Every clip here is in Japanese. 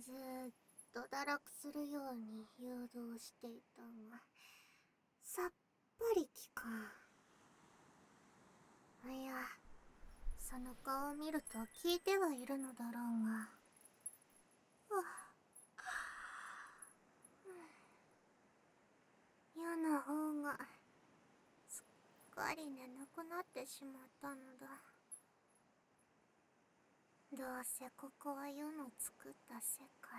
ずっと堕落するように誘導していたがさっぱり効かん。いやその顔を見ると聞いてはいるのだろうが。嫌な方がすっかり眠くなってしまったのだ。どうせここは世の作った世界。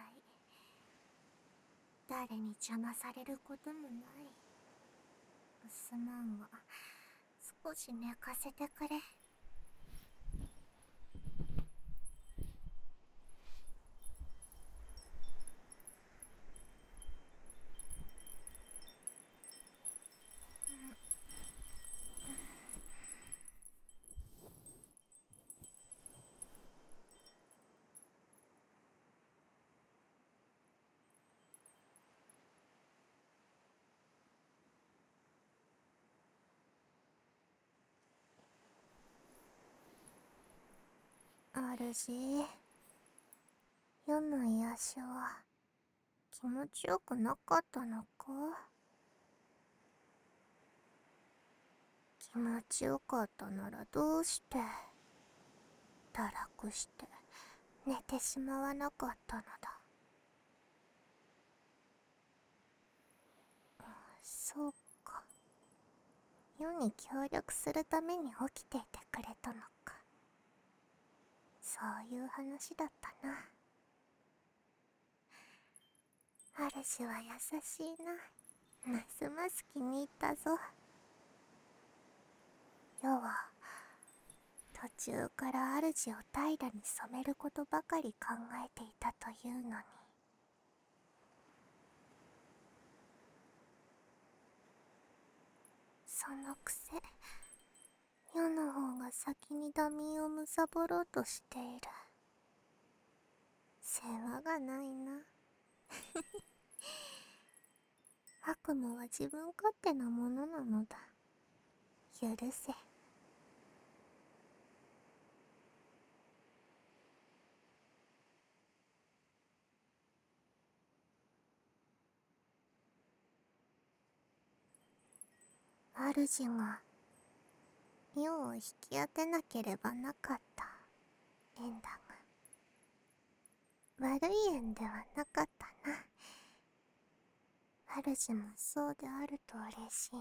誰に邪魔されることもない。すまんわ。少し寝かせてくれ。主世の癒しは気持ちよくなかったのか？気持ちよかったならどうして？堕落して寝てしまわなかったのだ。そうか。世に協力するために起きていてくれたのか。そういう話だったな。主は優しいな。ますます気に入ったぞ。世は途中から主を平らに染めることばかり考えていたというのに。そのくせ世の方が先にダミーを貪ろうとしている。世話がないな。悪夢は自分勝手なものなのだ。許せ。主が世を引き当てなければなかった。縁だが悪い縁ではなかったな。主もそうであると嬉しいが。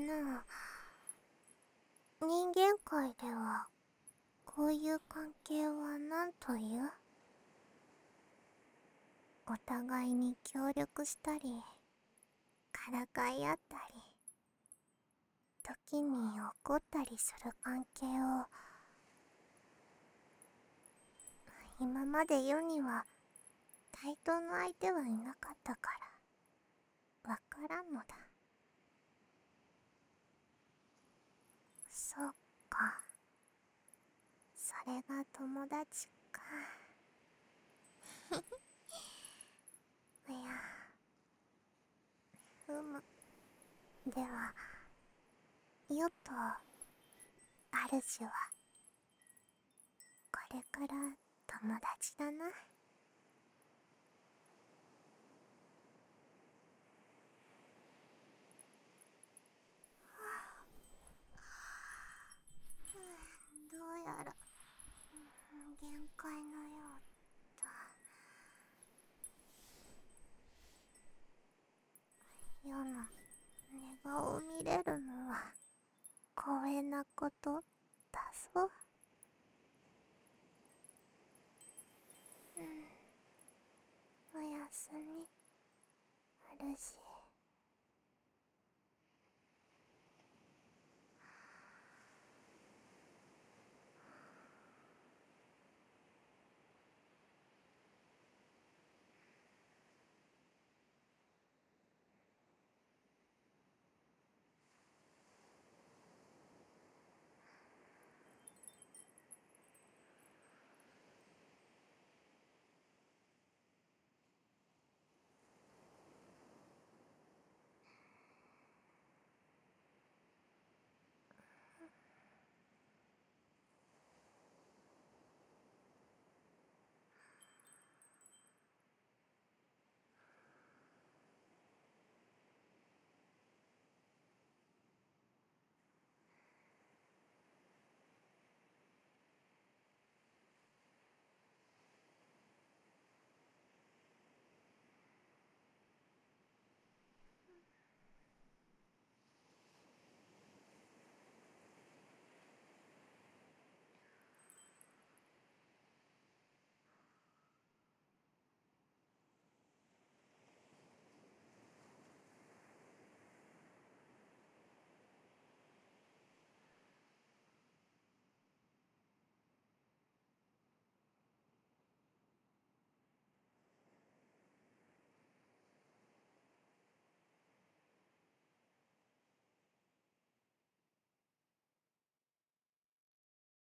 なあ。人間界ではこういう関係は何という？お互いに協力したりからかい合ったり時に怒ったりする関係を今まで世には対等の相手はいなかったからわからんのだ。そうか。れが友達か。いや。ふむ。ではよっと主は。これから友達だなどうやら限界のようだ世の顔を見れるのは光栄なこと？だぞ。うん。おやすみ。主